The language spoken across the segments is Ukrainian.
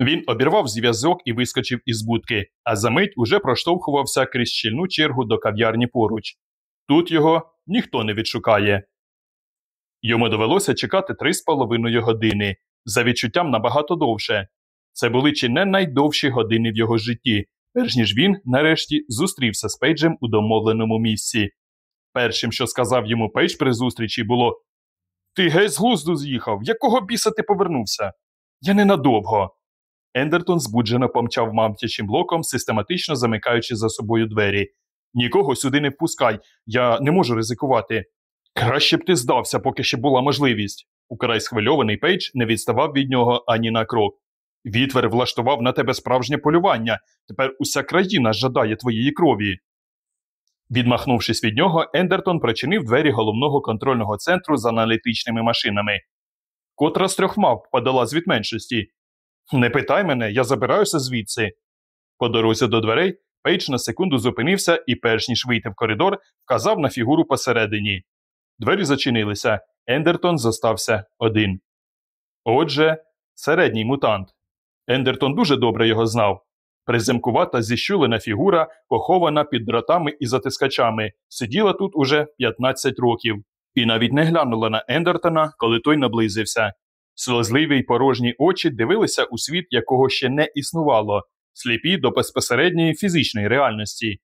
Він обірвав зв'язок і вискочив із будки, а за мить уже проштовхувався крізь щільну чергу до кав'ярні поруч. Тут його ніхто не відшукає. Йому довелося чекати три з половиною години, за відчуттям набагато довше. Це були чи не найдовші години в його житті, перш ніж він, нарешті, зустрівся з Пейджем у домовленому місці. Першим, що сказав йому Пейдж при зустрічі, було Ти геть з глузду з'їхав, якого біса ти повернувся? Я ненадовго. Ендертон збуджено помчав мавпячим блоком, систематично замикаючи за собою двері. Нікого сюди не впускай, я не можу ризикувати. Краще б ти здався, поки ще була можливість. Украй схвильований Пейдж не відставав від нього ані на крок. Вітвер влаштував на тебе справжнє полювання. Тепер уся країна жадає твоєї крові. Відмахнувшись від нього, Ендертон причинив двері головного контрольного центру з аналітичними машинами. Котра з трьох мавп подала звіт меншості. Не питай мене, я забираюся звідси. По дорозі до дверей Пейдж на секунду зупинився і, перш ніж вийти в коридор, вказав на фігуру посередині. Двері зачинилися. Ендертон зостався один. Отже, середній мутант. Ендертон дуже добре його знав. Приземкувата зіщулена фігура, похована під дротами і затискачами, сиділа тут уже 15 років і навіть не глянула на Ендертона, коли той наблизився. Сльозливі й порожні очі дивилися у світ, якого ще не існувало, сліпі до безпосередньої фізичної реальності.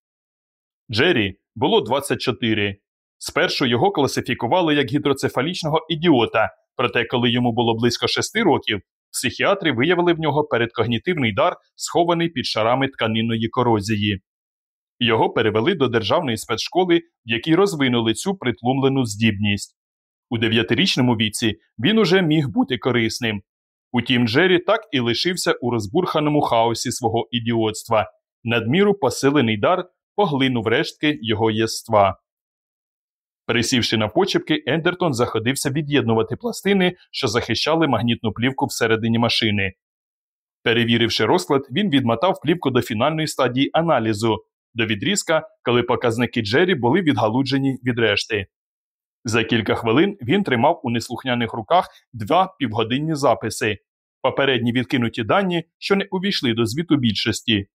Джері було 24. Спершу його класифікували як гідроцефалічного ідіота, проте, коли йому було близько 6 років, психіатри виявили в нього передкогнітивний дар, схований під шарами тканинної корозії. Його перевели до державної спецшколи, в якій розвинули цю притлумлену здібність. У дев'ятирічному віці він уже міг бути корисним. Утім, Джері так і лишився у розбурханому хаосі свого ідіотства. Надміру посилений дар поглинув рештки його єства. Пересівши на почепки, Ендертон заходився від'єднувати пластини, що захищали магнітну плівку всередині машини. Перевіривши розклад, він відмотав плівку до фінальної стадії аналізу, до відрізка, коли показники Джері були відгалуджені від решти. За кілька хвилин він тримав у неслухняних руках два півгодинні записи, попередні відкинуті дані, що не увійшли до звіту більшості.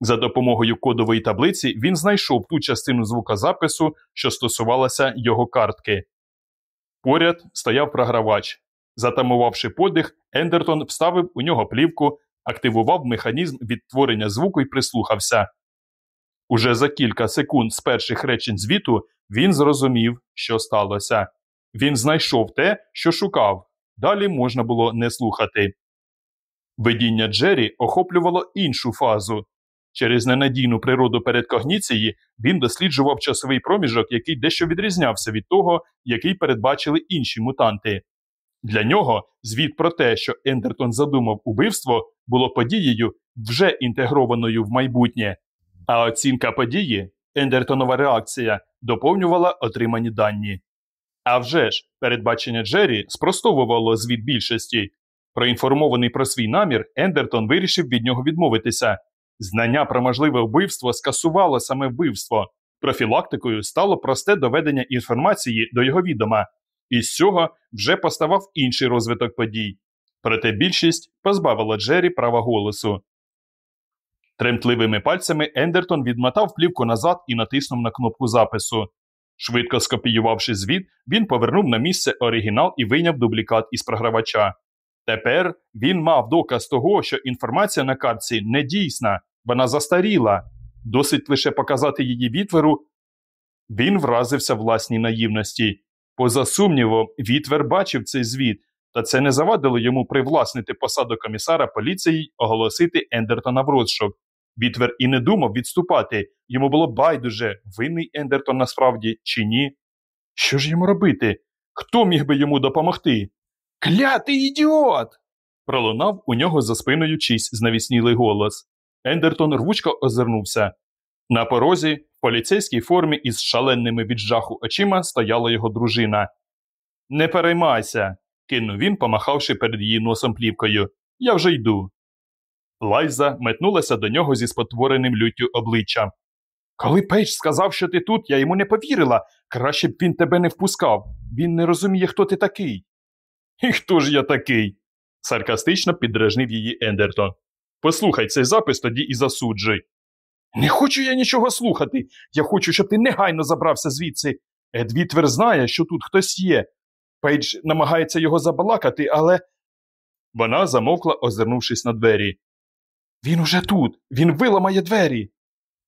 За допомогою кодової таблиці він знайшов ту частину звукозапису, що стосувалася його картки. Поряд стояв програвач. Затамувавши подих, Ендертон вставив у нього плівку, активував механізм відтворення звуку і прислухався. Уже за кілька секунд з перших речень звіту він зрозумів, що сталося. Він знайшов те, що шукав. Далі можна було не слухати. Видіння Джері охоплювало іншу фазу. Через ненадійну природу передкогніції він досліджував часовий проміжок, який дещо відрізнявся від того, який передбачили інші мутанти. Для нього звіт про те, що Ендертон задумав убивство, було подією, вже інтегрованою в майбутнє, а оцінка події, Ендертонова реакція, доповнювала отримані дані. А вже ж, передбачення Джері спростовувало звіт більшості. Проінформований про свій намір, Ендертон вирішив від нього відмовитися. Знання про можливе вбивство скасувало саме вбивство. Профілактикою стало просте доведення інформації до його відома, і з цього вже поставав інший розвиток подій. Проте більшість позбавила Джері права голосу. Тремтливими пальцями Ендертон відмотав плівку назад і натиснув на кнопку запису. Швидко скопіювавши звіт, він повернув на місце оригінал і вийняв дублікат із програвача. Тепер він мав доказ того, що інформація на картці не дійсна, вона застаріла. Досить лише показати її відверу. Він вразився власній наївності. Поза сумнівом, Вітвер бачив цей звіт, та це не завадило йому привласнити посаду комісара поліції оголосити Ендертона в розшук. Вітвер і не думав відступати, йому було байдуже, винний Ендертон насправді чи ні. Що ж йому робити? Хто міг би йому допомогти? Клятий ідіот! пролунав у нього за спиною чийсь знавіснілий голос. Ендертон рвучко озирнувся. На порозі, в поліцейській формі із шаленими від жаху очима стояла його дружина. Не переймайся, кинув він, помахавши перед її носом плівкою. Я вже йду. Лайза метнулася до нього зі спотвореним люттю обличчям. Коли Пейдж сказав, що ти тут, я йому не повірила. Краще б він тебе не впускав. Він не розуміє, хто ти такий. І хто ж я такий? Саркастично піддражнив її Ендертон. Послухай цей запис тоді і засуджуй. Не хочу я нічого слухати. Я хочу, щоб ти негайно забрався звідси. Вітвер знає, що тут хтось є. Пейдж намагається його забалакати, але. Вона замовкла, озирнувшись на двері. Він уже тут, він виламає двері.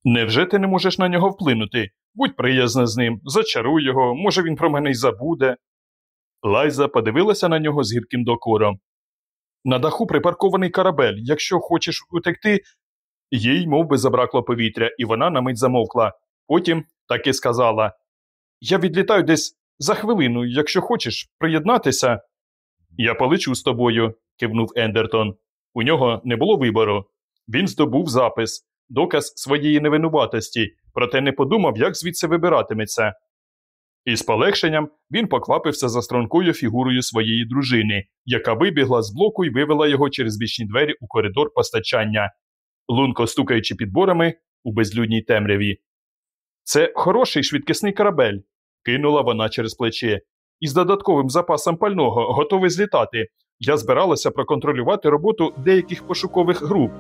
Невже ти не можеш на нього вплинути? Будь приязна з ним, зачаруй його, може він про мене й забуде. Лайза подивилася на нього з гірким докором. На даху припаркований корабель. Якщо хочеш утекти. Їй мов би, забракло повітря, і вона на мить замовкла. Потім так і сказала Я відлітаю десь за хвилину, якщо хочеш приєднатися. Я полечу з тобою, кивнув Ендертон. У нього не було вибору. Він здобув запис, доказ своєї невинуватості, проте не подумав, як звідси вибиратиметься. Із полегшенням він поквапився за стрункою фігурою своєї дружини, яка вибігла з блоку і вивела його через бічні двері у коридор постачання, лунко стукаючи підборами у безлюдній темряві. Це хороший швидкісний корабель, кинула вона через плече. Із додатковим запасом пального готовий злітати. Я збиралася проконтролювати роботу деяких пошукових груп.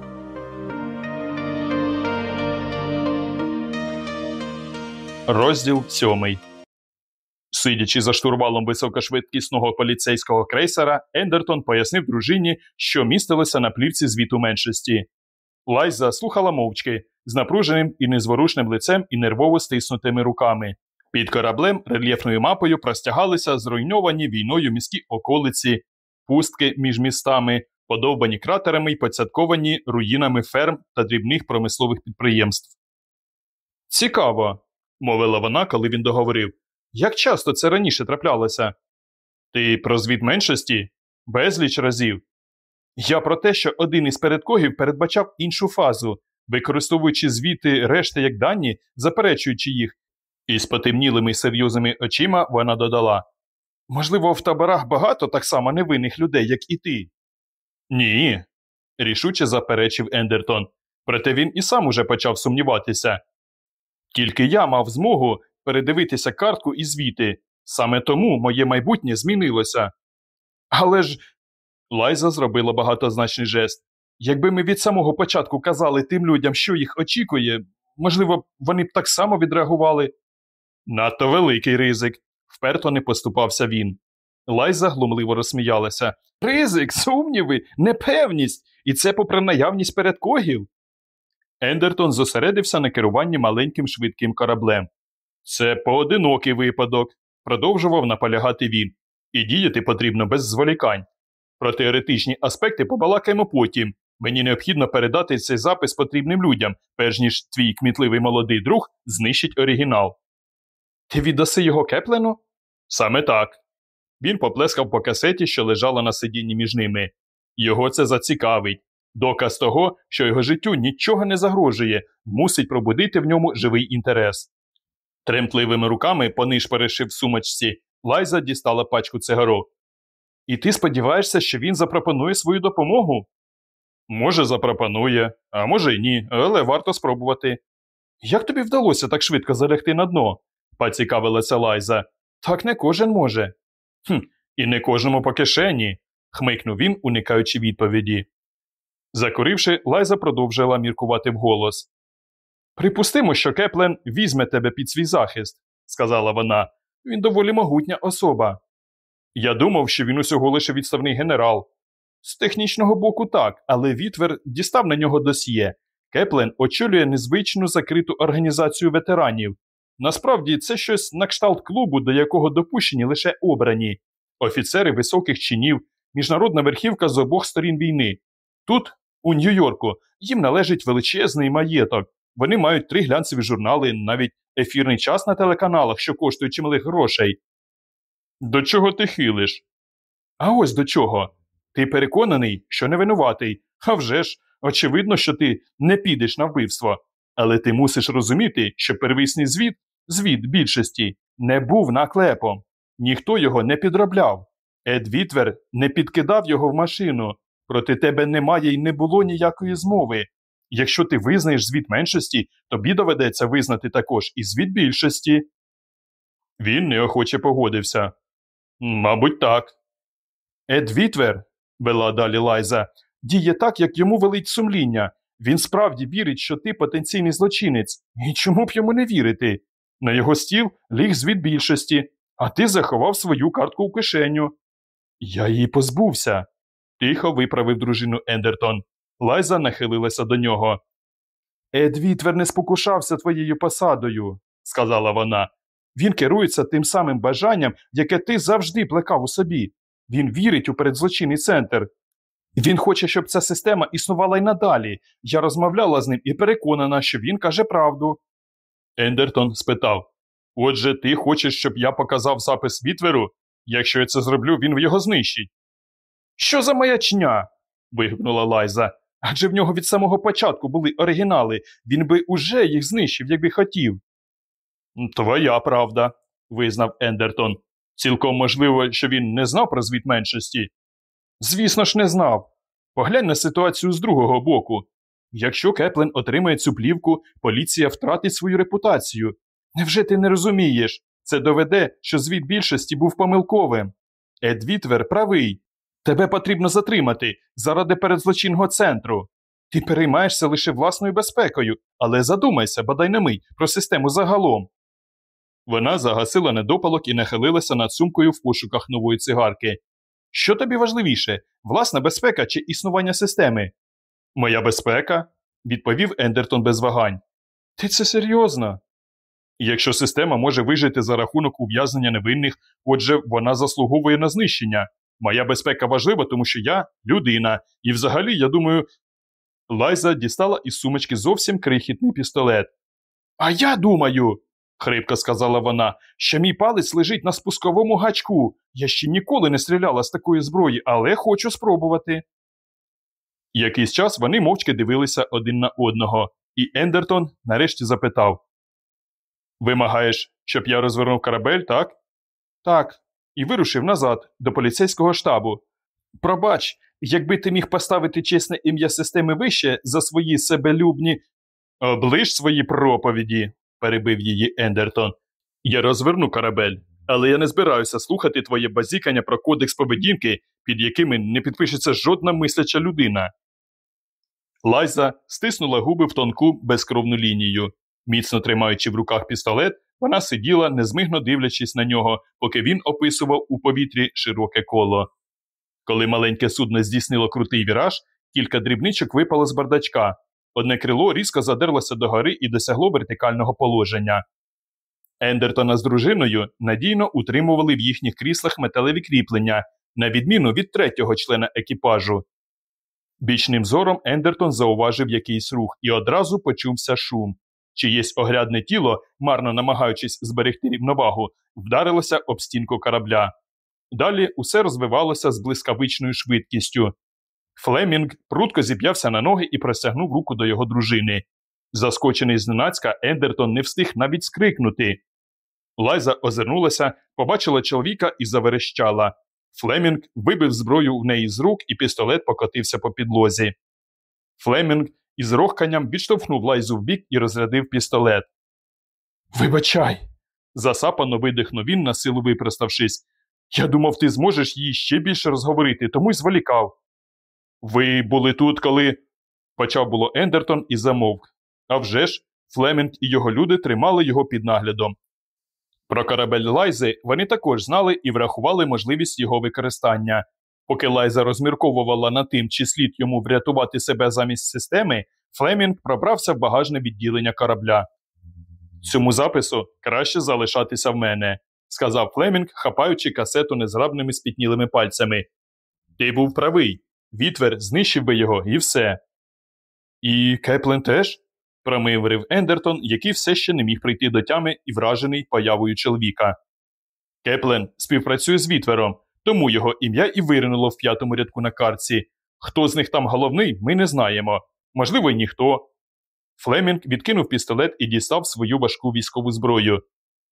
Розділ сьомий. Сидячи за штурвалом високошвидкісного поліцейського крейсера, Ендертон пояснив дружині, що містилося на плівці звіту меншості. Лайза слухала мовчки з напруженим і незворушним лицем і нервово стиснутими руками. Під кораблем рельєфною мапою простягалися зруйновані війною міські околиці, пустки між містами, подовбані кратерами й поцятковані руїнами ферм та дрібних промислових підприємств. Цікаво, мовила вона, коли він договорив. Як часто це раніше траплялося? Ти про звіт меншості? Безліч разів. Я про те, що один із передкогів передбачав іншу фазу, використовуючи звіти решти як дані, заперечуючи їх, і з потемнілими серйозними очима вона додала Можливо, в таборах багато так само невинних людей, як і ти. Ні, рішуче заперечив Ендертон, проте він і сам уже почав сумніватися. Тільки я мав змогу передивитися картку і звіти, саме тому моє майбутнє змінилося. Але ж. Лайза зробила багатозначний жест. Якби ми від самого початку казали тим людям, що їх очікує, можливо, вони б так само відреагували. Надто великий ризик, вперто не поступався він. Лайза глумливо розсміялася. Ризик, сумніви, непевність, і це попри наявність передкогів. Ендертон зосередився на керуванні маленьким швидким кораблем. Це поодинокий випадок, продовжував наполягати він, і діяти потрібно без зволікань. Про теоретичні аспекти побалакаємо потім. Мені необхідно передати цей запис потрібним людям, перш ніж твій кмітливий молодий друг знищить оригінал. Ти віддаси його Кеплену? Саме так. Він поплескав по касеті, що лежала на сидінні між ними. Його це зацікавить. Доказ того, що його життю нічого не загрожує, мусить пробудити в ньому живий інтерес. Тремтливими руками понишперешив в сумочці, Лайза дістала пачку цигарок. І ти сподіваєшся, що він запропонує свою допомогу? Може, запропонує, а може й ні, але варто спробувати. Як тобі вдалося так швидко залягти на дно? поцікавилася Лайза. Так не кожен може. «Хм, І не кожному по кишені, хмикнув він, уникаючи відповіді. Закуривши, Лайза продовжила міркувати вголос. Припустимо, що Кеплен візьме тебе під свій захист, сказала вона. Він доволі могутня особа. Я думав, що він усього лише відставний генерал. З технічного боку так, але Вітвер дістав на нього досьє. Кеплен очолює незвичну закриту організацію ветеранів. Насправді, це щось на кшталт клубу, до якого допущені лише обрані, офіцери високих чинів, міжнародна верхівка з обох сторін війни. Тут, у Нью-Йорку, їм належить величезний маєток. Вони мають три глянцеві журнали, навіть ефірний час на телеканалах, що коштує чималих грошей. До чого ти хилиш? А ось до чого. Ти переконаний, що не винуватий. А вже ж, очевидно, що ти не підеш на вбивство. Але ти мусиш розуміти, що первісний звіт, звіт більшості, не був наклепом. Ніхто його не підробляв. Ед Вітвер не підкидав його в машину. Проти тебе немає й не було ніякої змови. Якщо ти визнаєш звіт меншості, тобі доведеться визнати також і звіт більшості. Він неохоче погодився. Мабуть, так. Ед Вітвер вела далі Лайза, діє так, як йому велить сумління. Він справді вірить, що ти потенційний злочинець. І чому б йому не вірити? На його стіл ліг звіт більшості, а ти заховав свою картку в кишеню. Я її позбувся, тихо виправив дружину Ендертон. Лайза нахилилася до нього. Ед Вітвер не спокушався твоєю посадою, сказала вона. Він керується тим самим бажанням, яке ти завжди плекав у собі. Він вірить у передзлочинний центр. Він хоче, щоб ця система існувала й надалі. Я розмовляла з ним і переконана, що він каже правду. Ендертон спитав Отже, ти хочеш, щоб я показав запис Вітверу? Якщо я це зроблю, він його знищить. Що за маячня? вигукнула Лайза. Адже в нього від самого початку були оригінали, він би уже їх знищив, якби хотів. Твоя правда, визнав Ендертон. Цілком можливо, що він не знав про звіт меншості. Звісно ж, не знав. Поглянь на ситуацію з другого боку. Якщо Кеплен отримає цю плівку, поліція втратить свою репутацію. Невже ти не розумієш? Це доведе, що звіт більшості був помилковим. Ед Вітвер правий. Тебе потрібно затримати заради передзлочинного центру. Ти переймаєшся лише власною безпекою, але задумайся, бодай на мить, про систему загалом. Вона загасила недопалок і нахилилася над сумкою в пошуках нової цигарки. Що тобі важливіше, власна безпека чи існування системи? Моя безпека, відповів Ендертон без вагань. Ти це серйозно? Якщо система може вижити за рахунок ув'язнення невинних, отже, вона заслуговує на знищення. Моя безпека важлива, тому що я людина, і взагалі, я думаю. Лайза дістала із сумочки зовсім крихітний пістолет. А я думаю, хрипко сказала вона, що мій палець лежить на спусковому гачку. Я ще ніколи не стріляла з такої зброї, але хочу спробувати. Якийсь час вони мовчки дивилися один на одного, і Ендертон нарешті запитав Вимагаєш, щоб я розвернув корабель, так? Так, і вирушив назад, до поліцейського штабу. Пробач, якби ти міг поставити чесне ім'я системи вище за свої себелюбні. Оближ свої проповіді, перебив її Ендертон. Я розверну корабель, але я не збираюся слухати твоє базікання про кодекс поведінки, під якими не підпишеться жодна мисляча людина. Лайза стиснула губи в тонку безкровну лінію. Міцно тримаючи в руках пістолет, вона сиділа, незмигно дивлячись на нього, поки він описував у повітрі широке коло. Коли маленьке судно здійснило крутий віраж, кілька дрібничок випало з бардачка. Одне крило різко задерлося догори і досягло вертикального положення. Ендертона з дружиною надійно утримували в їхніх кріслах металеві кріплення, на відміну від третього члена екіпажу. Бічним зором Ендертон зауважив якийсь рух і одразу почувся шум. Чиєсь оглядне тіло, марно намагаючись зберегти рівновагу, вдарилося об стінку корабля. Далі усе розвивалося з блискавичною швидкістю. Флемінг прудко зіп'явся на ноги і простягнув руку до його дружини. Заскочений зненацька, Ендертон не встиг навіть скрикнути. Лайза озирнулася, побачила чоловіка і заверещала. Флемінг вибив зброю в неї з рук, і пістолет покотився по підлозі. Флемінг із рохканням відштовхнув лайзу вбік і розрядив пістолет. Вибачай, засапано видихнув він, на силу випроставшись. Я думав, ти зможеш її ще більше розговорити, тому й зволікав. Ви були тут, коли. почав було Ендертон і замовк. А вже ж, Флемінг і його люди тримали його під наглядом. Про корабель Лайзи вони також знали і врахували можливість його використання. Поки Лайза розмірковувала над тим, чи слід йому врятувати себе замість системи, Флемінг пробрався в багажне відділення корабля. Цьому запису краще залишатися в мене, сказав Флемінг, хапаючи касету незграбними спітнілими пальцями. Ти був правий. Вітвер знищив би його і все. І Кеплен теж? промиврив Ендертон, який все ще не міг прийти до тями і вражений появою чоловіка. Кеплен співпрацює з Вітвером, тому його ім'я і виринуло в п'ятому рядку на карці. Хто з них там головний, ми не знаємо. Можливо, й ніхто. Флемінг відкинув пістолет і дістав свою важку військову зброю.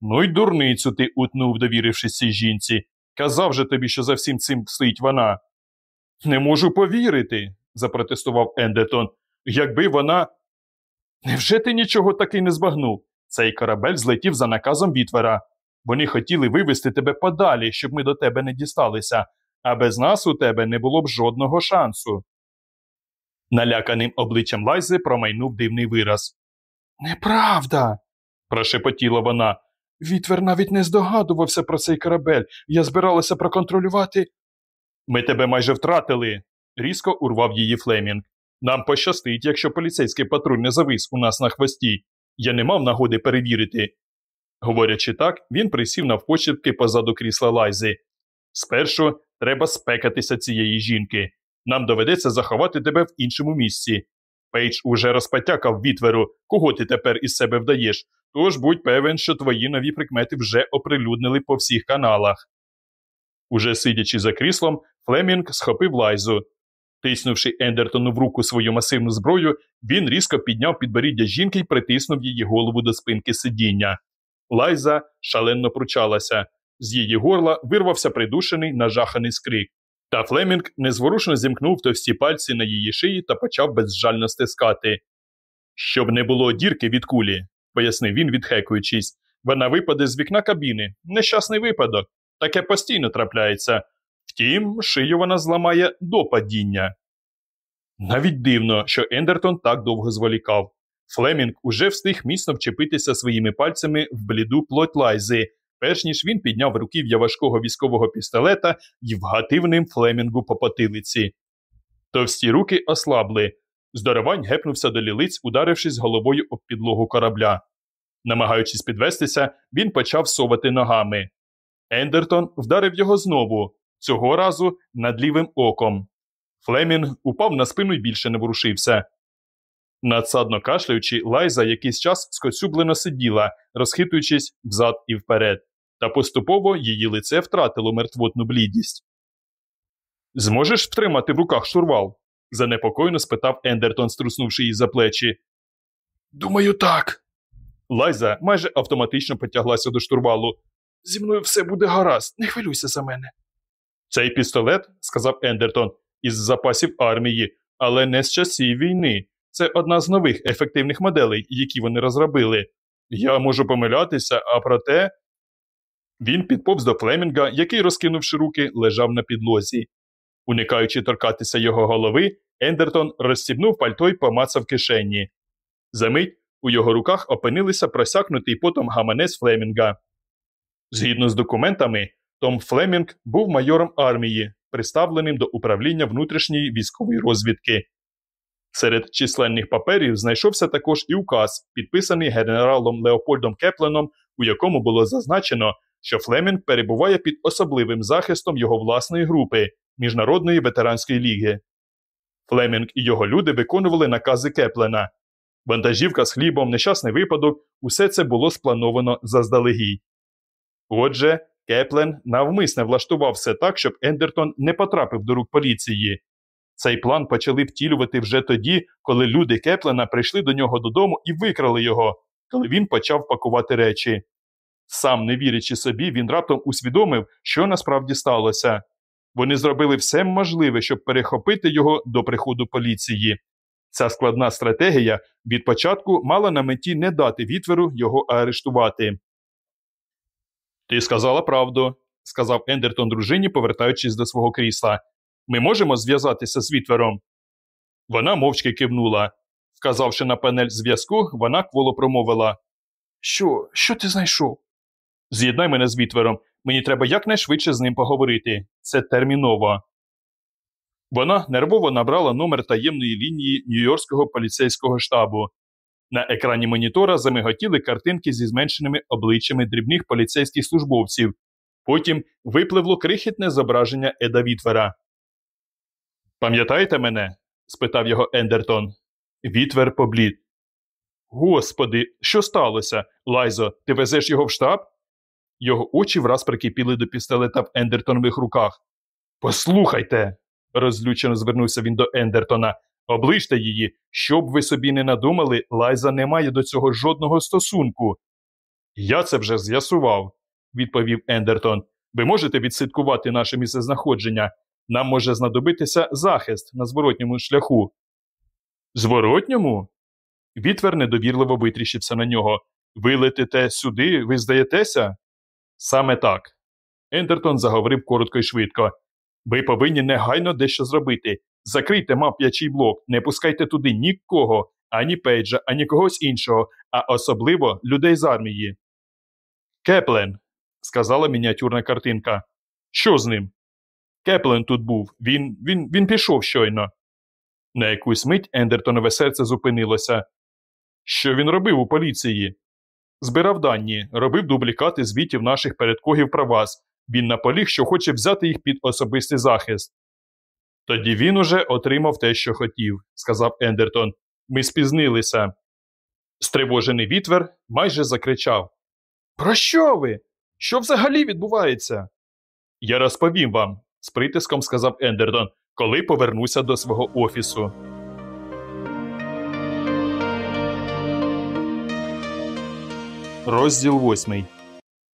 Ну й дурницю ти утнув, довірившись цій жінці. Казав же тобі, що за всім цим стоїть вона. Не можу повірити, запротестував Ендетон. Якби вона. Невже ти нічого таки не збагнув? Цей корабель злетів за наказом Вітвера. Вони хотіли вивести тебе подалі, щоб ми до тебе не дісталися. а без нас у тебе не було б жодного шансу. Наляканим обличчям Лайзи промайнув дивний вираз. Неправда. прошепотіла вона. Вітвер навіть не здогадувався про цей корабель. Я збиралася проконтролювати. Ми тебе майже втратили, різко урвав її Флемінг. Нам пощастить, якщо поліцейський патруль не завис у нас на хвості. Я не мав нагоди перевірити. Говорячи так, він присів навпочепки позаду крісла Лайзи. Спершу треба спекатися цієї жінки. Нам доведеться заховати тебе в іншому місці. Пейдж уже розпотякав вітверу, кого ти тепер із себе вдаєш, тож будь певен, що твої нові прикмети вже оприлюднили по всіх каналах. Уже сидячи за кріслом, Флемінг схопив лайзу. Тиснувши Ендертону в руку свою масивну зброю, він різко підняв підборіддя жінки і притиснув її голову до спинки сидіння. Лайза шалено пручалася. З її горла вирвався придушений, нажаханий скрик. Та Флемінг незворушно зімкнув товсті пальці на її шиї та почав безжально стискати. Щоб не було дірки від кулі, пояснив він, відхекуючись. Вона випаде з вікна кабіни. Нещасний випадок. Таке постійно трапляється. Втім, шию вона зламає до падіння. Навіть дивно, що Ендертон так довго зволікав. Флемінг уже встиг міцно вчепитися своїми пальцями в бліду плоть лайзи, перш ніж він підняв руків'я важкого військового пістолета і вгатив ним Флемінгу по потилиці. Товсті руки ослабли. Здоровань гепнувся до лілиць, ударившись головою об підлогу корабля. Намагаючись підвестися, він почав совати ногами. Ендертон вдарив його знову, цього разу над лівим оком. Флемінг упав на спину і більше не ворушився. Надсадно кашляючи, Лайза якийсь час скоцюблено сиділа, розхитуючись взад і вперед, та поступово її лице втратило мертвотну блідість. Зможеш втримати в руках штурвал? занепокоєно спитав Ендертон, струснувши її за плечі. Думаю, так. Лайза майже автоматично потяглася до штурвалу. Зі мною все буде гаразд, не хвилюйся за мене. Цей пістолет, сказав Ендертон, із запасів армії, але не з часів війни. Це одна з нових ефективних моделей, які вони розробили. Я можу помилятися, а проте. Він підповз до Флемінга, який, розкинувши руки, лежав на підлозі. Уникаючи торкатися його голови, Ендертон розстібнув пальто й помацав кишені. Замить у його руках опинилися просякнутий потом гаманець Флемінга. Згідно з документами, Том Флемінг був майором армії, приставленим до управління внутрішньої військової розвідки. Серед численних паперів знайшовся також і указ, підписаний генералом Леопольдом Кепленом, у якому було зазначено, що Флемінг перебуває під особливим захистом його власної групи Міжнародної ветеранської ліги. Флемінг і його люди виконували накази Кеплена. Вантажівка з хлібом, нещасний випадок, усе це було сплановано заздалегідь. Отже, Кеплен навмисне влаштував все так, щоб Ендертон не потрапив до рук поліції. Цей план почали втілювати вже тоді, коли люди Кеплена прийшли до нього додому і викрали його, коли він почав пакувати речі. Сам, не вірячи собі, він раптом усвідомив, що насправді сталося. Вони зробили все можливе, щоб перехопити його до приходу поліції. Ця складна стратегія від початку мала на меті не дати вітверу його арештувати. Ти сказала правду, сказав Ендертон дружині, повертаючись до свого крісла. Ми можемо зв'язатися з вітвером. Вона мовчки кивнула. Вказавши на панель зв'язку, вона кволо промовила Що, що ти знайшов? З'єднай мене з вітвером. Мені треба якнайшвидше з ним поговорити. Це терміново. Вона нервово набрала номер таємної лінії Нью-Йоркського поліцейського штабу. На екрані монітора замиготіли картинки зі зменшеними обличчями дрібних поліцейських службовців. Потім випливло крихітне зображення Еда Вітвера. Пам'ятаєте мене? спитав його Ендертон. Вітвер поблід. Господи, що сталося? Лайзо, ти везеш його в штаб? Його очі враз прикипіли до пістолета в Ендертонових руках. Послухайте, розлючено звернувся він до Ендертона. Оближте її, щоб ви собі не надумали, Лайза не має до цього жодного стосунку. Я це вже з'ясував, відповів Ендертон. Ви можете відслідкувати наше місцезнаходження. Нам може знадобитися захист на зворотньому шляху. Зворотньому? Вітвер недовірливо витріщився на нього. Ви летите сюди, ви здаєтеся? Саме так. Ендертон заговорив коротко і швидко. Ви повинні негайно дещо зробити. Закрийте мап'ячий блок, не пускайте туди нікого, ані Пейджа, ані когось іншого, а особливо людей з армії. Кеплен, сказала мініатюрна картинка. Що з ним? Кеплен тут був. Він він, він пішов щойно. На якусь мить Ендертонове серце зупинилося. Що він робив у поліції? Збирав дані, робив дублікати звітів наших передкогів про вас. Він наполіг, що хоче взяти їх під особистий захист. Тоді він уже отримав те, що хотів, сказав Ендертон. Ми спізнилися. Стривожений вітвер майже закричав Про що ви? Що взагалі відбувається? Я розповім вам, з притиском сказав Ендертон, коли повернуся до свого офісу. Розділ восьмий.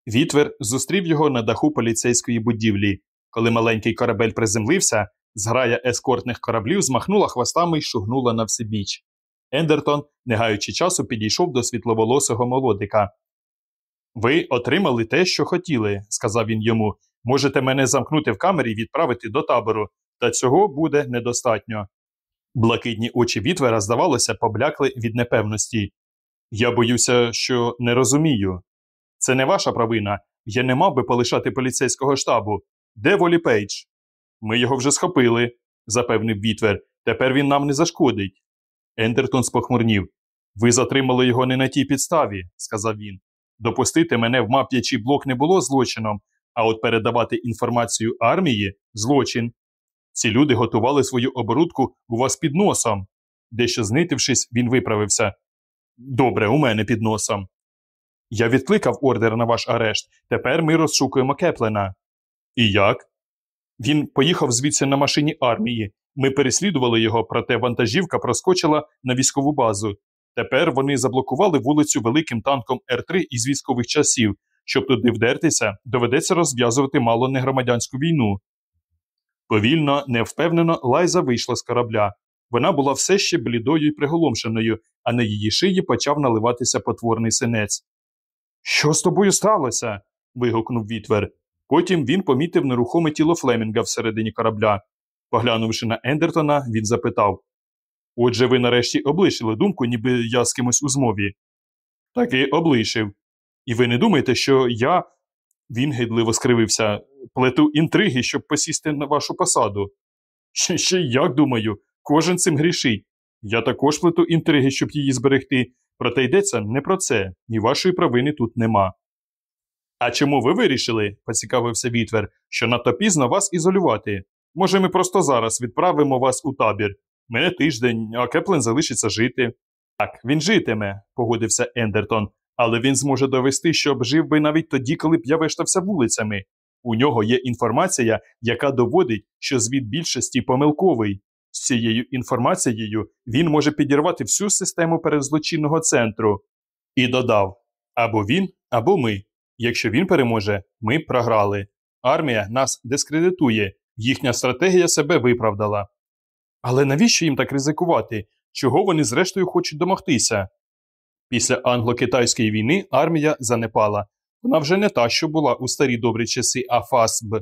Вітвер зустрів його на даху поліцейської будівлі. Коли маленький корабель приземлився, зграя ескортних кораблів змахнула хвостами і шугнула на всебіч. Ендертон, не гаючи часу, підійшов до світловолосого молодика. Ви отримали те, що хотіли, сказав він йому. Можете мене замкнути в камері і відправити до табору, та цього буде недостатньо. Блакитні очі Вітвера, здавалося, поблякли від непевності. Я боюся, що не розумію. Це не ваша провина. Я не мав би полишати поліцейського штабу. Де Волі Пейдж? Ми його вже схопили, запевнив Вітвер. Тепер він нам не зашкодить. Ендертон спохмурнів. Ви затримали його не на тій підставі, сказав він. Допустити мене в мап'ячий блок не було злочином, а от передавати інформацію армії злочин. Ці люди готували свою оборудку у вас під носом. Дещо знитившись, він виправився. Добре, у мене під носом. Я відкликав ордер на ваш арешт. Тепер ми розшукуємо Кеплена. І як? Він поїхав звідси на машині армії. Ми переслідували його, проте вантажівка проскочила на військову базу. Тепер вони заблокували вулицю великим танком Р3 із військових часів. Щоб туди вдертися, доведеться розв'язувати мало не громадянську війну. Повільно, невпевнено, Лайза вийшла з корабля. Вона була все ще блідою і приголомшеною, а на її шиї почав наливатися потворний синець. Що з тобою сталося? вигукнув Вітвер. Потім він помітив нерухоме тіло Флемінга всередині корабля. Поглянувши на Ендертона, він запитав Отже, ви нарешті облишили думку, ніби я з кимось у змові. Таки облишив. І ви не думаєте, що я. Він гидливо скривився, плету інтриги, щоб посісти на вашу посаду. Ще ще як думаю, кожен цим грішить. Я також плету інтриги, щоб її зберегти, проте йдеться не про це, і вашої провини тут нема. А чому ви вирішили, поцікавився Вітвер, що надто пізно вас ізолювати? Може, ми просто зараз відправимо вас у табір. Мене тиждень, а Кеплен залишиться жити. Так, він житиме, погодився Ендертон, але він зможе довести, щоб жив би навіть тоді, коли б я вештався вулицями. У нього є інформація, яка доводить, що звіт більшості помилковий. З цією інформацією він може підірвати всю систему перезлочинного центру. І додав або він, або ми. Якщо він переможе, ми програли. Армія нас дискредитує, їхня стратегія себе виправдала. Але навіщо їм так ризикувати? Чого вони зрештою хочуть домогтися? Після англо-китайської війни армія занепала. Вона вже не та, що була у старі добрі часи АФАСБ.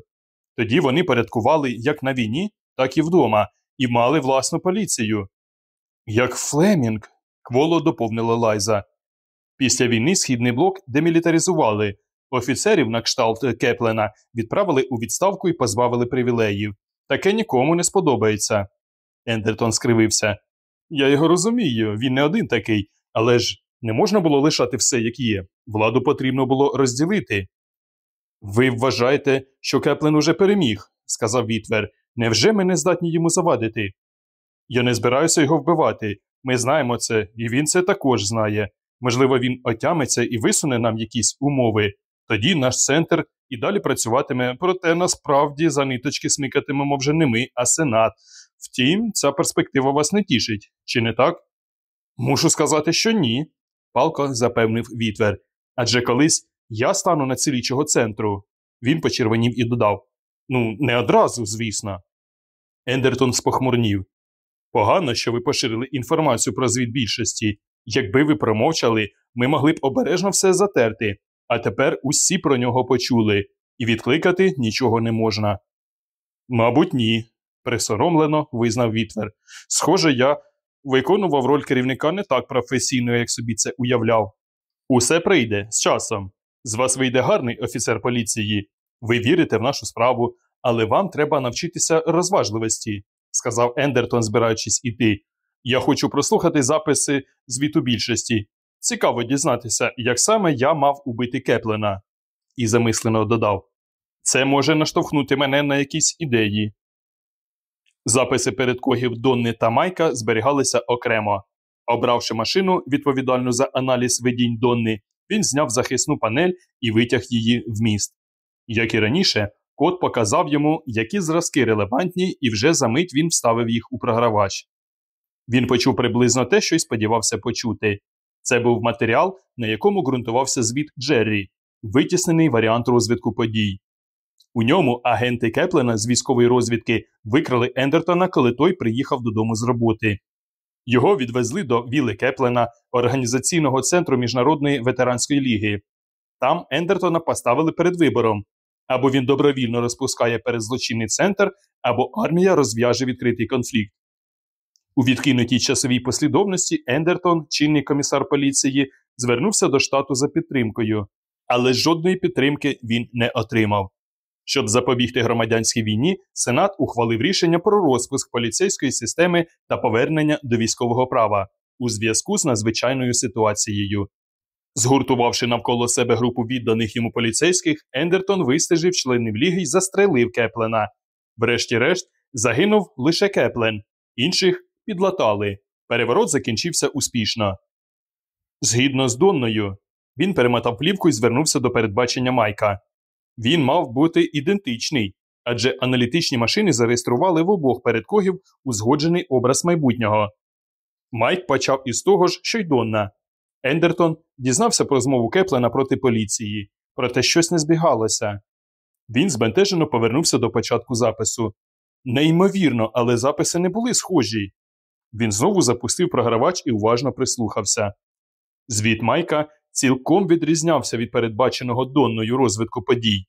Тоді вони порядкували як на війні, так і вдома, і мали власну поліцію. Як Флемінг, кволо доповнила Лайза. Після війни східний блок демілітаризували. Офіцерів на кшталт Кеплена відправили у відставку і позбавили привілеїв. Таке нікому не сподобається. Ендертон скривився. Я його розумію, він не один такий, але ж не можна було лишати все, як є. Владу потрібно було розділити. Ви вважаєте, що Кеплен уже переміг, сказав Вітвер. Невже ми не здатні йому завадити? Я не збираюся його вбивати. Ми знаємо це, і він це також знає. Можливо, він отямиться і висуне нам якісь умови. Тоді наш центр і далі працюватиме, проте насправді за ниточки смикатимемо вже не ми, а сенат. Втім, ця перспектива вас не тішить, чи не так? Мушу сказати, що ні, палко запевнив Вітвер. Адже колись я стану на цілічого центру. Він почервонів і додав Ну, не одразу, звісно. Ендертон спохмурнів. Погано, що ви поширили інформацію про звіт більшості. Якби ви промовчали, ми могли б обережно все затерти, а тепер усі про нього почули, і відкликати нічого не можна. Мабуть, ні, присоромлено визнав Вітвер. Схоже, я виконував роль керівника не так професійно, як собі це уявляв. Усе прийде з часом. З вас вийде гарний офіцер поліції. Ви вірите в нашу справу, але вам треба навчитися розважливості, сказав Ендертон, збираючись іти. Я хочу прослухати записи звіту більшості. Цікаво дізнатися, як саме я мав убити Кеплена. І замислено додав це може наштовхнути мене на якісь ідеї. Записи передкогів Донни та Майка зберігалися окремо. Обравши машину, відповідальну за аналіз видінь Донни, він зняв захисну панель і витяг її в міст. Як і раніше, код показав йому, які зразки релевантні, і вже за мить він вставив їх у програвач. Він почув приблизно те, що й сподівався почути. Це був матеріал, на якому ґрунтувався звіт Джеррі, витіснений варіант розвитку подій. У ньому агенти Кеплена з військової розвідки викрали Ендертона, коли той приїхав додому з роботи. Його відвезли до Віли Кеплена, організаційного центру Міжнародної ветеранської ліги. Там Ендертона поставили перед вибором або він добровільно розпускає передзлочинний центр, або армія розв'яже відкритий конфлікт. У відкинутій часовій послідовності Ендертон, чинний комісар поліції, звернувся до штату за підтримкою, але жодної підтримки він не отримав. Щоб запобігти громадянській війні, Сенат ухвалив рішення про розпуск поліцейської системи та повернення до військового права у зв'язку з надзвичайною ситуацією. Згуртувавши навколо себе групу відданих йому поліцейських, Ендертон вистежив членів ліги й застрелив Кеплена. Врешті-решт, загинув лише Кеплен, інших підлатали. Переворот закінчився успішно. Згідно з Донною, він перемотав плівку і звернувся до передбачення Майка. Він мав бути ідентичний, адже аналітичні машини зареєстрували в обох передкогів узгоджений образ майбутнього. Майк почав із того ж, що й Донна. Ендертон дізнався про змову Кеплена проти поліції, проте щось не збігалося. Він збентежено повернувся до початку запису. Неймовірно, але записи не були схожі. Він знову запустив програвач і уважно прислухався. Звіт Майка цілком відрізнявся від передбаченого донною розвитку подій.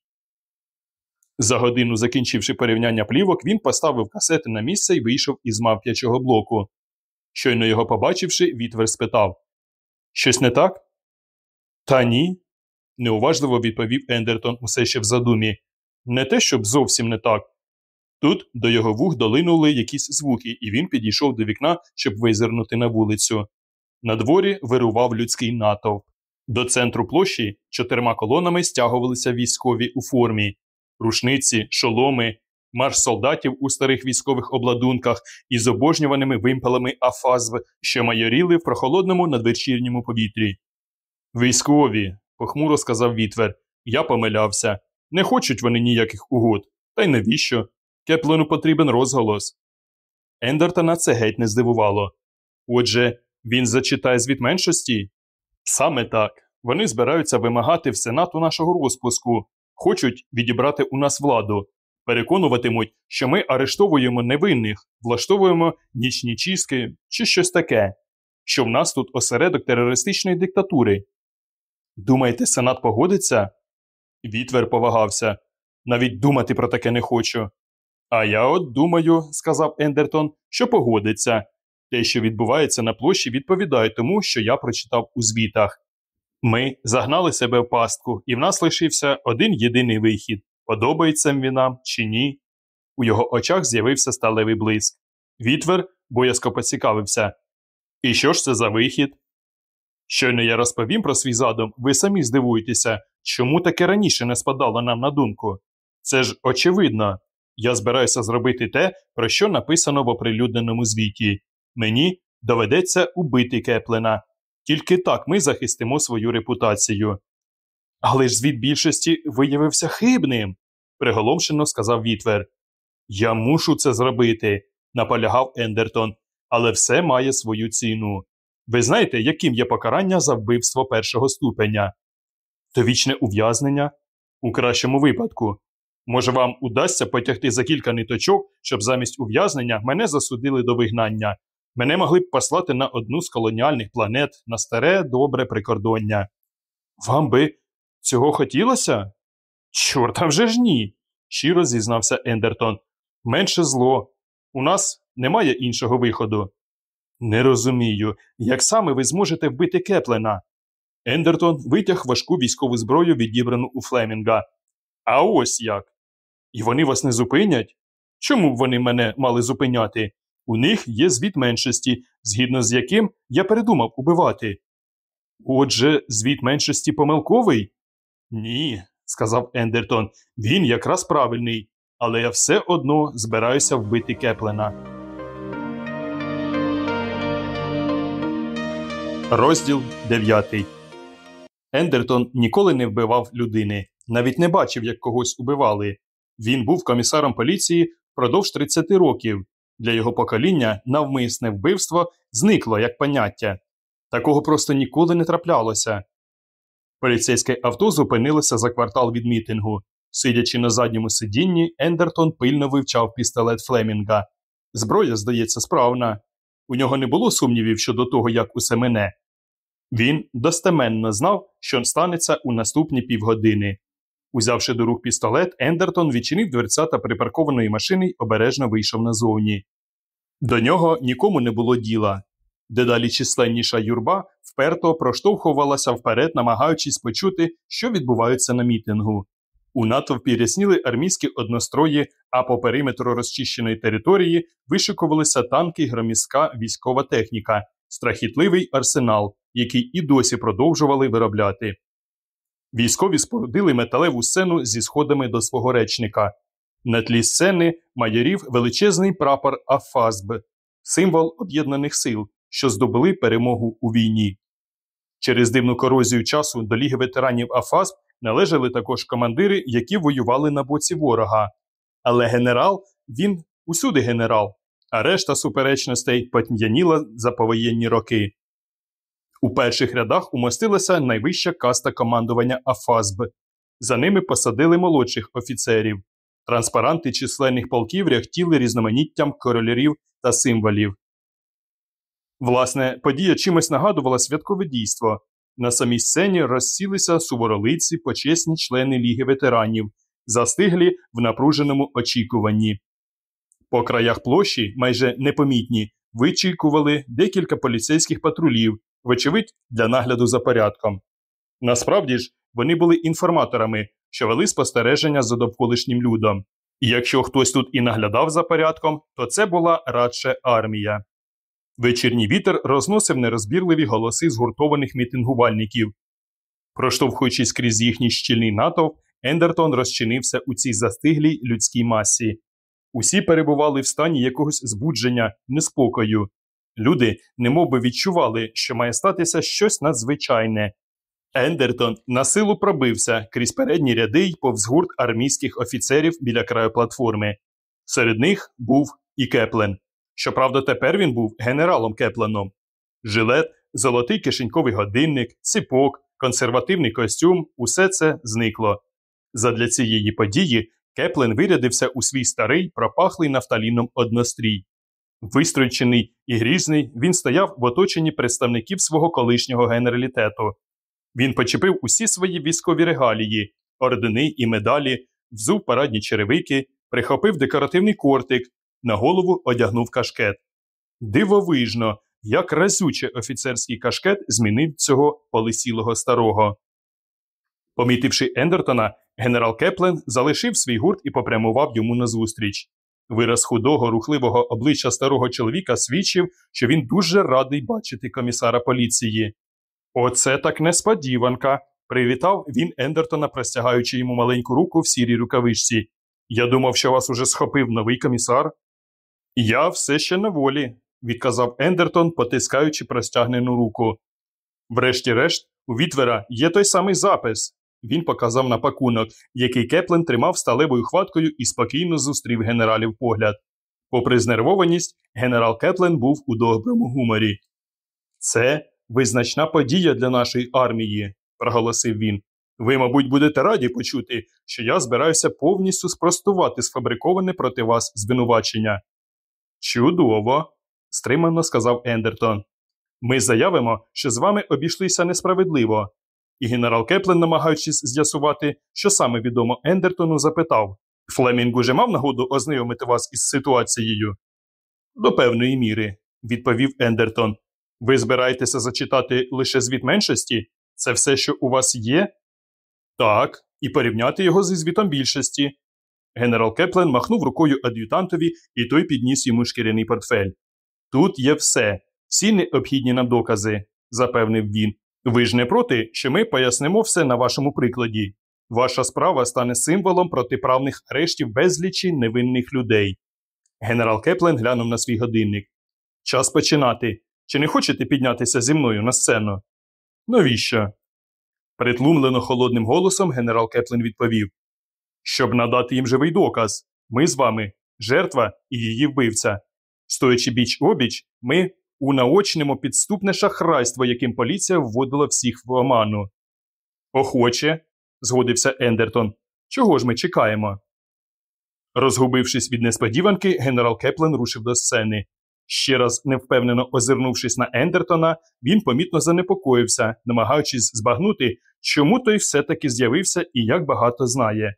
За годину закінчивши порівняння плівок, він поставив касети на місце і вийшов із мавп'ячого блоку. Щойно його побачивши, Вітвер спитав Щось не так? Та ні, неуважливо відповів Ендертон усе ще в задумі. Не те, щоб зовсім не так. Тут до його вух долинули якісь звуки, і він підійшов до вікна, щоб визирнути на вулицю. На дворі вирував людський натовп. До центру площі чотирма колонами стягувалися військові у формі рушниці, шоломи, марш солдатів у старих військових обладунках із обожнюваними вимпелами афазв, що майоріли в прохолодному надвечірньому повітрі. Військові, похмуро сказав Вітвер, я помилявся. Не хочуть вони ніяких угод. Та й навіщо? Кеплену потрібен розголос. Ендертона це геть не здивувало. Отже, він зачитає звіт меншості? Саме так. Вони збираються вимагати в Сенату нашого розпуску, хочуть відібрати у нас владу, переконуватимуть, що ми арештовуємо невинних, влаштовуємо нічні чистки чи щось таке, що в нас тут осередок терористичної диктатури. Думаєте, Сенат погодиться? Вітвер повагався. Навіть думати про таке не хочу. А я от думаю, сказав Ендертон, що погодиться. Те, що відбувається на площі, відповідає тому, що я прочитав у звітах. Ми загнали себе в пастку, і в нас лишився один єдиний вихід подобається він нам чи ні. У його очах з'явився сталевий блиск. Вітвер боязко поцікавився. І що ж це за вихід? Щойно я розповім про свій задум, ви самі здивуєтеся, чому таке раніше не спадало нам на думку. Це ж очевидно. Я збираюся зробити те, про що написано в оприлюдненому звіті. Мені доведеться убити Кеплена. Тільки так ми захистимо свою репутацію. Але ж звіт більшості виявився хибним, приголомшено сказав Вітвер. Я мушу це зробити, наполягав Ендертон, але все має свою ціну. Ви знаєте, яким є покарання за вбивство першого ступеня? Довічне ув'язнення? У кращому випадку. Може, вам удасться потягти за кілька ниточок, щоб замість ув'язнення мене засудили до вигнання. Мене могли б послати на одну з колоніальних планет на старе добре прикордоння. Вам би цього хотілося? Чорта вже ж ні, щиро зізнався Ендертон. Менше зло. У нас немає іншого виходу. Не розумію, як саме ви зможете вбити Кеплена. Ендертон витяг важку військову зброю, відібрану у Флемінга. А ось як. І вони вас не зупинять? Чому б вони мене мали зупиняти? У них є звіт меншості, згідно з яким я передумав убивати. Отже, звіт меншості помилковий? Ні, сказав Ендертон, він якраз правильний, але я все одно збираюся вбити Кеплена. Розділ 9 Ендертон ніколи не вбивав людини, навіть не бачив, як когось убивали. Він був комісаром поліції впродовж 30 років. Для його покоління навмисне вбивство зникло як поняття. Такого просто ніколи не траплялося. Поліцейське авто зупинилося за квартал від мітингу. Сидячи на задньому сидінні, Ендертон пильно вивчав пістолет Флемінга. Зброя, здається, справна. У нього не було сумнівів щодо того, як усе мене. Він достеменно знав, що станеться у наступні півгодини. Узявши до рук пістолет, Ендертон відчинив дверцята припаркованої машини й обережно вийшов назовні. До нього нікому не було діла. Дедалі численніша юрба вперто проштовхувалася вперед, намагаючись почути, що відбувається на мітингу. У натовпі рясніли армійські однострої, а по периметру розчищеної території вишикувалися танки й громіська військова техніка, страхітливий арсенал, який і досі продовжували виробляти. Військові спорудили металеву сцену зі сходами до свого речника. На тлі сцени майорів величезний прапор Афазб, символ об'єднаних сил, що здобули перемогу у війні. Через дивну корозію часу до Ліги ветеранів Афазб належали також командири, які воювали на боці ворога. Але генерал він усюди генерал, а решта суперечностей потьм'яніла за повоєнні роки. У перших рядах умостилася найвища каста командування Афазб. За ними посадили молодших офіцерів. Транспаранти численних полків ряхтіли різноманіттям королярів та символів. Власне, подія чимось нагадувала святкове дійство. На самій сцені розсілися суворолиці, почесні члени Ліги ветеранів, застиглі в напруженому очікуванні. По краях площі, майже непомітні, вичікували декілька поліцейських патрулів, вочевидь, для нагляду за порядком. Насправді ж, вони були інформаторами, що вели спостереження за довколишнім людом. І якщо хтось тут і наглядав за порядком, то це була радше армія. Вечірній вітер розносив нерозбірливі голоси згуртованих мітингувальників. Проштовхуючись крізь їхній щільний натовп, Ендертон розчинився у цій застиглій людській масі. Усі перебували в стані якогось збудження, неспокою. Люди немовби відчували, що має статися щось надзвичайне. Ендертон на силу пробився крізь передні ряди й повз гурт армійських офіцерів біля краю платформи. Серед них був і Кеплен. Щоправда, тепер він був генералом Кепленом. Жилет, золотий кишеньковий годинник, ципок, консервативний костюм усе це зникло. Задля цієї події Кеплен вирядився у свій старий, пропахлий нафталіном однострій. Вистройчений і грізний, він стояв в оточенні представників свого колишнього генералітету. Він почепив усі свої військові регалії, ордени і медалі, взув парадні черевики, прихопив декоративний кортик, на голову одягнув кашкет. Дивовижно, як разюче офіцерський кашкет змінив цього полисілого старого. Помітивши Ендертона, генерал Кеплен залишив свій гурт і попрямував йому назустріч. Вираз худого, рухливого обличчя старого чоловіка свідчив, що він дуже радий бачити комісара поліції. Оце так несподіванка. привітав він Ендертона, простягаючи йому маленьку руку в сірій рукавичці. Я думав, що вас уже схопив новий комісар. Я все ще на волі, відказав Ендертон, потискаючи простягнену руку. Врешті-решт, у Вітвера є той самий запис. Він показав на пакунок, який Кеплен тримав сталевою хваткою і спокійно зустрів генералів погляд. Попри знервованість, генерал Кеплен був у доброму гуморі. Це визначна подія для нашої армії, проголосив він. Ви, мабуть, будете раді почути, що я збираюся повністю спростувати сфабриковане проти вас звинувачення. Чудово, стримано сказав Ендертон. Ми заявимо, що з вами обійшлися несправедливо. І генерал Кеплен, намагаючись з'ясувати, що саме відомо Ендертону, запитав Флемінг уже мав нагоду ознайомити вас із ситуацією? До певної міри, відповів Ендертон. Ви збираєтеся зачитати лише звіт меншості? Це все, що у вас є? Так, і порівняти його зі звітом більшості. Генерал Кеплен махнув рукою ад'ютантові, і той підніс йому шкіряний портфель. Тут є все, всі необхідні нам докази, запевнив він. Ви ж не проти, що ми пояснимо все на вашому прикладі. Ваша справа стане символом протиправних арештів безлічі невинних людей. Генерал Кеплен глянув на свій годинник. Час починати. Чи не хочете піднятися зі мною на сцену? Навіщо? Притлумлено холодним голосом генерал Кеплен відповів Щоб надати їм живий доказ. Ми з вами жертва і її вбивця. Стоячи біч обіч, ми унаочнимо підступне шахрайство, яким поліція вводила всіх в оману. Охоче, згодився Ендертон. Чого ж ми чекаємо? Розгубившись від несподіванки, генерал Кеплен рушив до сцени. Ще раз невпевнено озирнувшись на Ендертона, він помітно занепокоївся, намагаючись збагнути, чому той все-таки з'явився і як багато знає.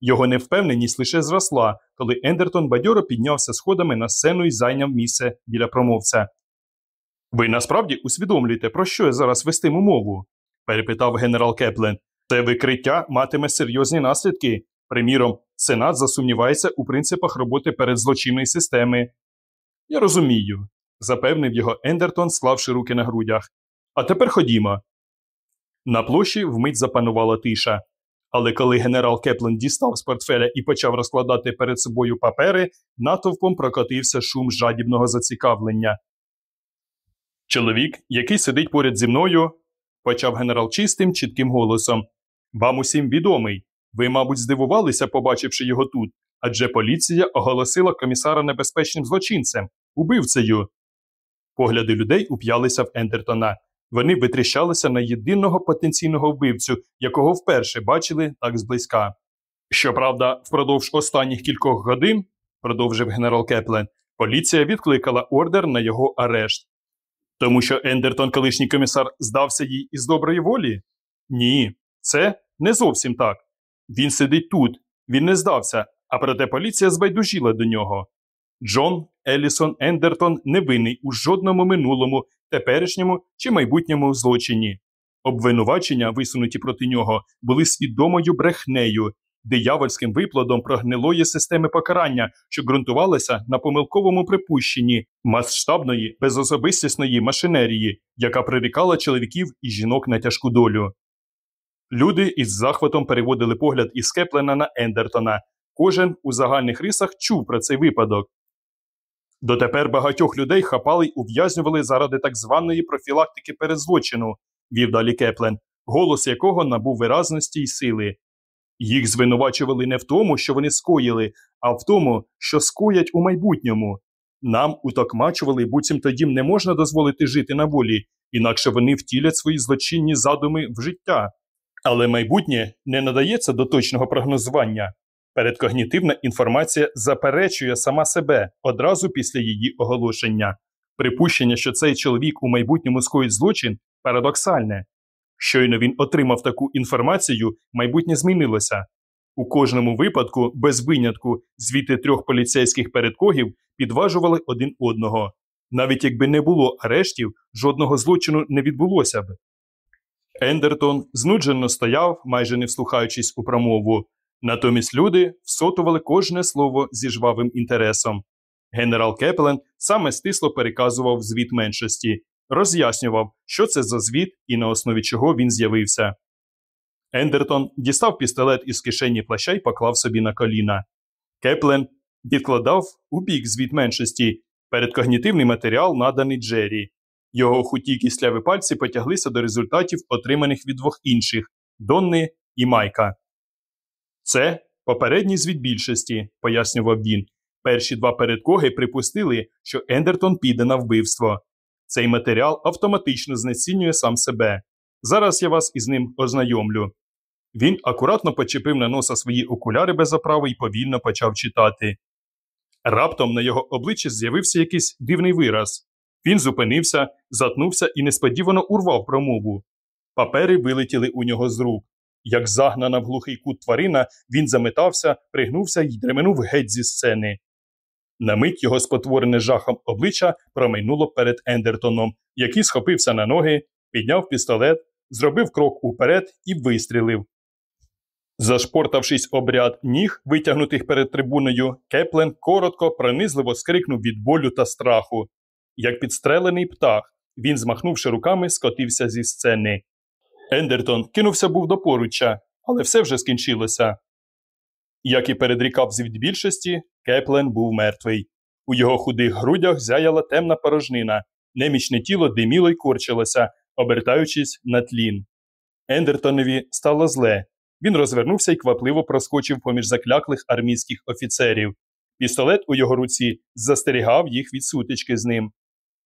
Його невпевненість лише зросла, коли Ендертон бадьоро піднявся сходами на сцену і зайняв місце біля промовця. Ви насправді усвідомлюєте, про що я зараз вестиму мову? перепитав генерал Кеплен. Це викриття матиме серйозні наслідки. Приміром, Сенат засумнівається у принципах роботи передзлочинної системи. Я розумію, запевнив його Ендертон, склавши руки на грудях. А тепер ходімо. На площі вмить запанувала тиша. Але коли генерал Кеплен дістав з портфеля і почав розкладати перед собою папери, натовпом прокотився шум жадібного зацікавлення. Чоловік, який сидить поряд зі мною, почав генерал чистим, чітким голосом. Вам усім відомий. Ви, мабуть, здивувалися, побачивши його тут, адже поліція оголосила комісара небезпечним злочинцем, убивцею. Погляди людей уп'ялися в Ендертона. Вони витріщалися на єдиного потенційного вбивцю, якого вперше бачили так зблизька. Щоправда, впродовж останніх кількох годин, продовжив генерал Кеплен, поліція відкликала ордер на його арешт. Тому що Ендертон, колишній комісар, здався їй із доброї волі? Ні, це не зовсім так. Він сидить тут, він не здався, а проте поліція збайдужіла до нього. Джон Елісон Ендертон не винний у жодному минулому, теперішньому чи майбутньому злочині. Обвинувачення, висунуті проти нього, були свідомою брехнею, диявольським виплодом прогнилої системи покарання, що ґрунтувалася на помилковому припущенні масштабної безособистісної машинерії, яка прирікала чоловіків і жінок на тяжку долю. Люди із захватом переводили погляд із Кеплена на Ендертона. Кожен у загальних рисах чув про цей випадок. Дотепер багатьох людей хапали й ув'язнювали заради так званої профілактики перезлочину, вів далі Кеплен, голос якого набув виразності й сили. Їх звинувачували не в тому, що вони скоїли, а в тому, що скоять у майбутньому. Нам утокмачували, буцімто їм не можна дозволити жити на волі, інакше вони втілять свої злочинні задуми в життя. Але майбутнє не надається до точного прогнозування. Передкогнітивна інформація заперечує сама себе одразу після її оголошення. Припущення, що цей чоловік у майбутньому скоїть злочин, парадоксальне. Щойно він отримав таку інформацію, майбутнє змінилося. У кожному випадку, без винятку, звіти трьох поліцейських передкогів підважували один одного. Навіть якби не було арештів, жодного злочину не відбулося б. Ендертон знуджено стояв, майже не вслухаючись у промову. Натомість люди всотували кожне слово зі жвавим інтересом. Генерал Кеплен саме стисло переказував звіт меншості, роз'яснював, що це за звіт і на основі чого він з'явився. Ендертон дістав пістолет із кишені плаща й поклав собі на коліна. Кеплен відкладав у бік звіт меншості передкогнітивний матеріал, наданий Джері. Його хуті кисляві пальці потяглися до результатів, отриманих від двох інших Донни і Майка. Це попередній звіт більшості, пояснював він. Перші два передкоги припустили, що Ендертон піде на вбивство. Цей матеріал автоматично знецінює сам себе. Зараз я вас із ним ознайомлю. Він акуратно почепив на носа свої окуляри без оправи і повільно почав читати. Раптом на його обличчі з'явився якийсь дивний вираз. Він зупинився, затнувся і несподівано урвав промову. Папери вилетіли у нього з рук. Як загнана в глухий кут тварина, він заметався, пригнувся і дременув геть зі сцени. На мить його спотворене жахом обличчя промайнуло перед Ендертоном, який схопився на ноги, підняв пістолет, зробив крок уперед і вистрілив. Зашпортавшись обряд ніг, витягнутих перед трибуною, Кеплен коротко, пронизливо скрикнув від болю та страху. Як підстрелений птах, він, змахнувши руками, скотився зі сцени. Ендертон кинувся був до поруччя, але все вже скінчилося. Як і передрікав звід більшості, Кеплен був мертвий. У його худих грудях зяяла темна порожнина, немічне тіло диміло й корчилося, обертаючись на тлін. Ендертонові стало зле. Він розвернувся і квапливо проскочив поміж закляклих армійських офіцерів. Пістолет у його руці застерігав їх від сутички з ним.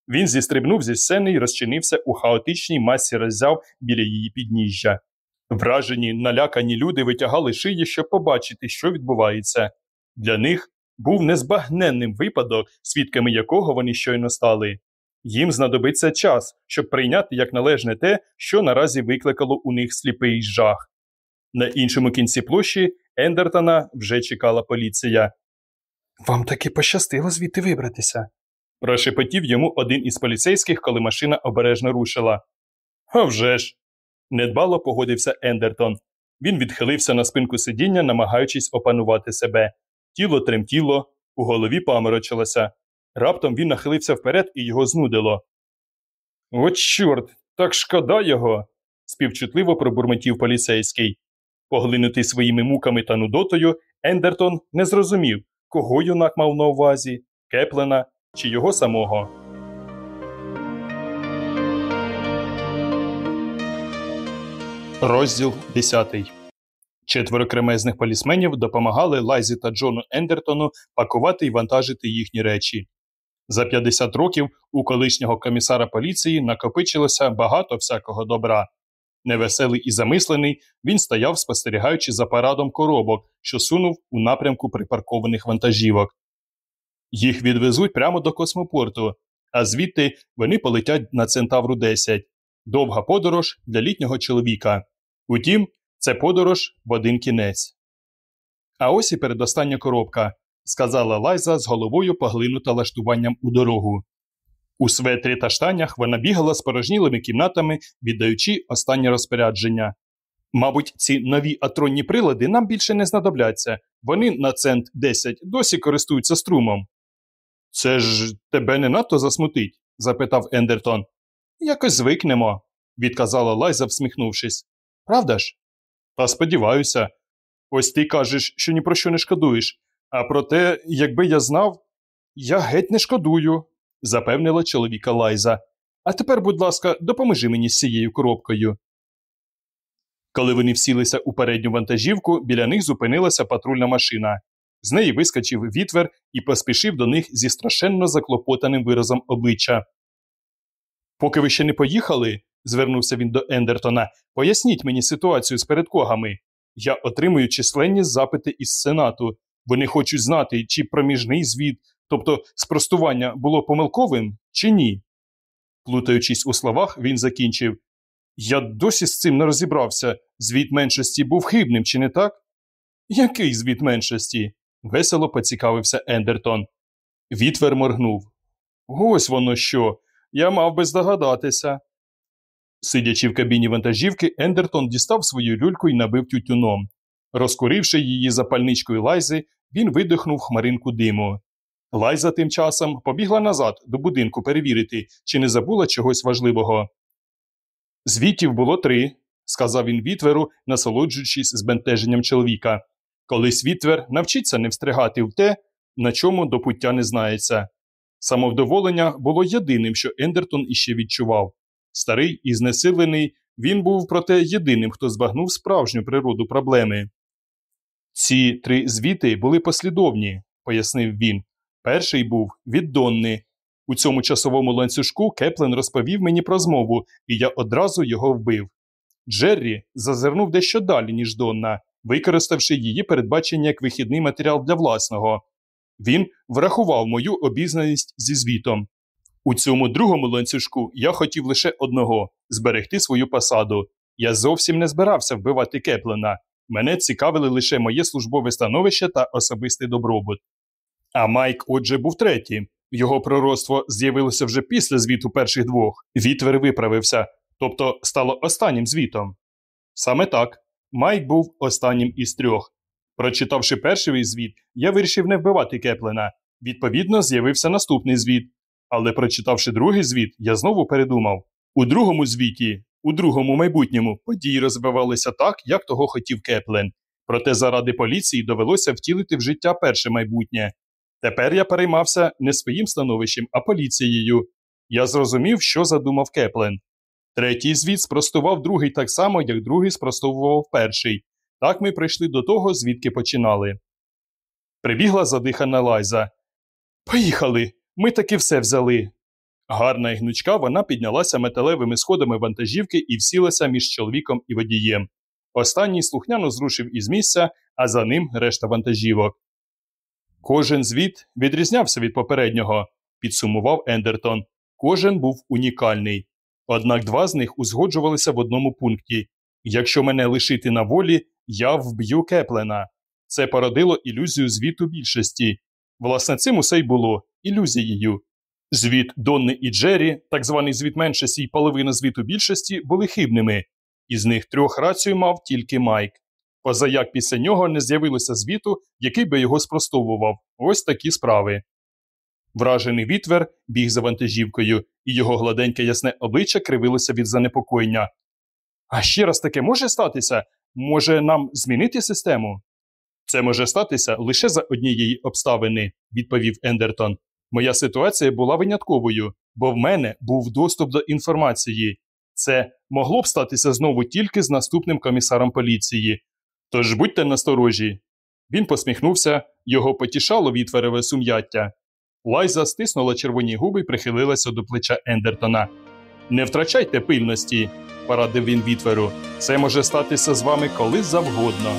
Він зістрибнув зі сцени і розчинився у хаотичній масі роззяв біля її підніжжя. Вражені, налякані люди витягали шиї, щоб побачити, що відбувається. Для них був незбагненним випадок, свідками якого вони щойно стали. Їм знадобиться час, щоб прийняти як належне те, що наразі викликало у них сліпий жах. На іншому кінці площі Ендертона вже чекала поліція. Вам таки пощастило звідти вибратися. Прошепотів йому один із поліцейських, коли машина обережно рушила. «А вже ж!» – недбало погодився Ендертон. Він відхилився на спинку сидіння, намагаючись опанувати себе. Тіло тремтіло, у голові паморочилося. Раптом він нахилився вперед і його знудило. От чорт, так шкода його. співчутливо пробурмотів поліцейський. Поглинутий своїми муками та нудотою, Ендертон не зрозумів, кого юнак мав на увазі Кеплена чи його самого. Розділ 10 Четверо кремезних полісменів допомагали Лайзі та Джону Ендертону пакувати і вантажити їхні речі. За 50 років у колишнього комісара поліції накопичилося багато всякого добра. Невеселий і замислений, він стояв, спостерігаючи за парадом коробок, що сунув у напрямку припаркованих вантажівок. Їх відвезуть прямо до космопорту, а звідти вони полетять на Центавру 10 довга подорож для літнього чоловіка. Утім, це подорож в один кінець. А ось і передостання коробка, сказала Лайза з головою поглинута лаштуванням у дорогу. У светрі та штанях вона бігала з порожнілими кімнатами, віддаючи останнє розпорядження. Мабуть, ці нові атронні прилади нам більше не знадобляться. Вони на цент 10 досі користуються струмом. Це ж тебе не надто засмутить? запитав Ендертон. Якось звикнемо, відказала Лайза, всміхнувшись. Правда ж? Та сподіваюся. Ось ти кажеш, що ні про що не шкодуєш. А проте, якби я знав, я геть не шкодую, запевнила чоловіка Лайза. А тепер, будь ласка, допоможи мені з цією коробкою. Коли вони всілися у передню вантажівку, біля них зупинилася патрульна машина. З неї вискочив вітвер і поспішив до них зі страшенно заклопотаним виразом обличчя. Поки ви ще не поїхали, звернувся він до Ендертона, поясніть мені ситуацію з передкогами. Я отримую численні запити із Сенату. Вони хочуть знати, чи проміжний звіт, тобто спростування було помилковим, чи ні. Плутаючись у словах, він закінчив Я досі з цим не розібрався. Звіт меншості був хибним, чи не так? Який звіт меншості? весело поцікавився Ендертон. Вітвер моргнув. Ось воно що. Я мав би здогадатися. Сидячи в кабіні вантажівки, Ендертон дістав свою люльку і набив тютюном. Розкуривши її запальничкою лайзи, він видихнув хмаринку диму. Лайза тим часом побігла назад до будинку перевірити, чи не забула чогось важливого. Звітів було три, сказав він вітверу, насолоджуючись збентеженням чоловіка. Колись вітвер навчиться не встрягати в те, на чому до пуття не знається. Самовдоволення було єдиним, що Ендертон іще відчував. Старий і знесилений, він був, проте, єдиним, хто збагнув справжню природу проблеми. Ці три звіти були послідовні, пояснив він. Перший був від Донни. У цьому часовому ланцюжку Кеплен розповів мені про змову, і я одразу його вбив. Джеррі зазирнув дещо далі, ніж Донна, використавши її передбачення як вихідний матеріал для власного. Він врахував мою обізнаність зі звітом. У цьому другому ланцюжку я хотів лише одного зберегти свою посаду. Я зовсім не збирався вбивати Кеплена. Мене цікавили лише моє службове становище та особистий добробут. А Майк, отже, був третій. Його пророцтво з'явилося вже після звіту перших двох. Вітвер виправився, тобто стало останнім звітом. Саме так, Майк був останнім із трьох. Прочитавши перший звіт, я вирішив не вбивати Кеплена. Відповідно, з'явився наступний звіт. Але прочитавши другий звіт, я знову передумав. У другому звіті, у другому майбутньому, події розвивалися так, як того хотів Кеплен. Проте заради поліції довелося втілити в життя перше майбутнє. Тепер я переймався не своїм становищем, а поліцією. Я зрозумів, що задумав Кеплен. Третій звіт спростував другий так само, як другий спростовував перший. Так ми прийшли до того, звідки починали. Прибігла задихана Лайза. Поїхали! Ми таки все взяли. Гарна і гнучка, вона піднялася металевими сходами вантажівки і всілася між чоловіком і водієм. Останній слухняно зрушив із місця, а за ним решта вантажівок. Кожен звіт відрізнявся від попереднього, підсумував Ендертон. Кожен був унікальний. Однак два з них узгоджувалися в одному пункті якщо мене лишити на волі, я вб'ю Кеплена. Це породило ілюзію звіту більшості. Власне, цим усе й було ілюзією. Звіт Донни і Джері, так званий звіт меншості і половина звіту більшості, були хибними. Із них трьох рацію мав тільки Майк. Позаяк після нього не з'явилося звіту, який би його спростовував. Ось такі справи. Вражений вітвер біг за вантажівкою, і його гладеньке ясне обличчя кривилося від занепокоєння. А ще раз таке може статися? Може нам змінити систему? Це може статися лише за однієї обставини, відповів Ендертон. Моя ситуація була винятковою, бо в мене був доступ до інформації. Це могло б статися знову тільки з наступним комісаром поліції. Тож будьте насторожі. Він посміхнувся, його потішало вітвереве сум'яття. Лайза стиснула червоні губи і прихилилася до плеча Ендертона. Не втрачайте пильності, порадив він вітверу. Це може статися з вами коли завгодно.